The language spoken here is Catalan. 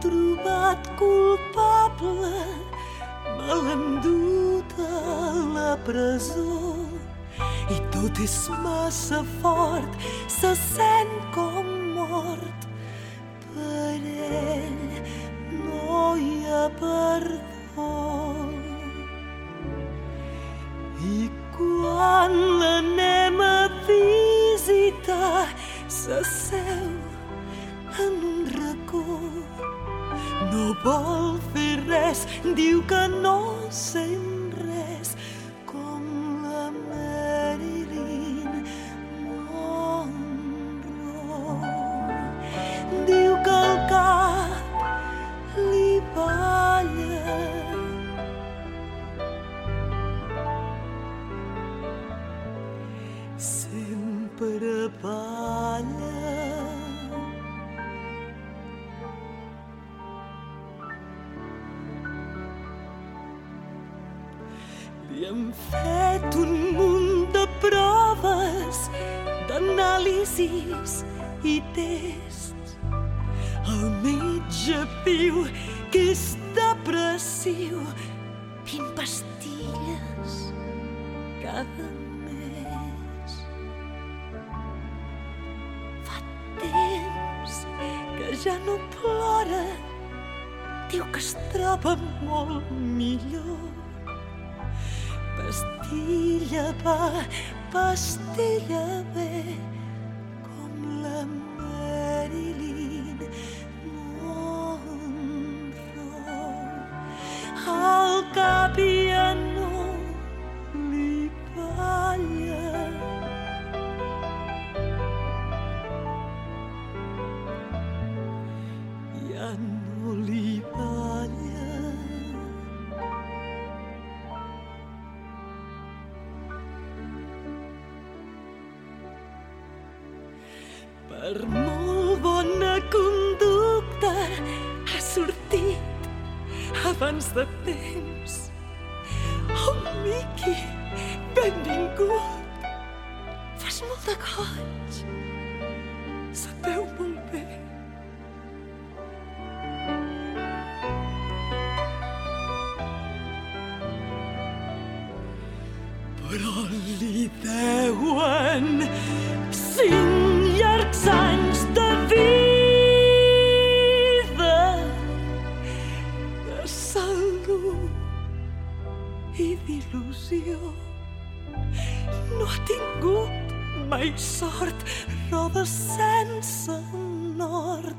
trobat culpable, me l'han dut a la presó. I tot és massa fort, se sent com mort. Per ell no hi ha perdó. I quan l'anem a visitar, s'asseu en un racó. No vol fer res, diu que no sent res, com la Marilyn Monroe. Diu que el cap li balla sempre balla. Li hem fet un munt de proves, d'anàlisis i tests. El metge diu que és depressiu, vint pastilles cada mes. Fa temps que ja no plora, diu que es troba molt millor. Pastilla va, pastilla ve, Per molt bona conducta ha sortit abans de temps. Oh, Miqui, benvingut. Fas molt de goig. Se't molt bé. Però li mai sort, roda sense nord,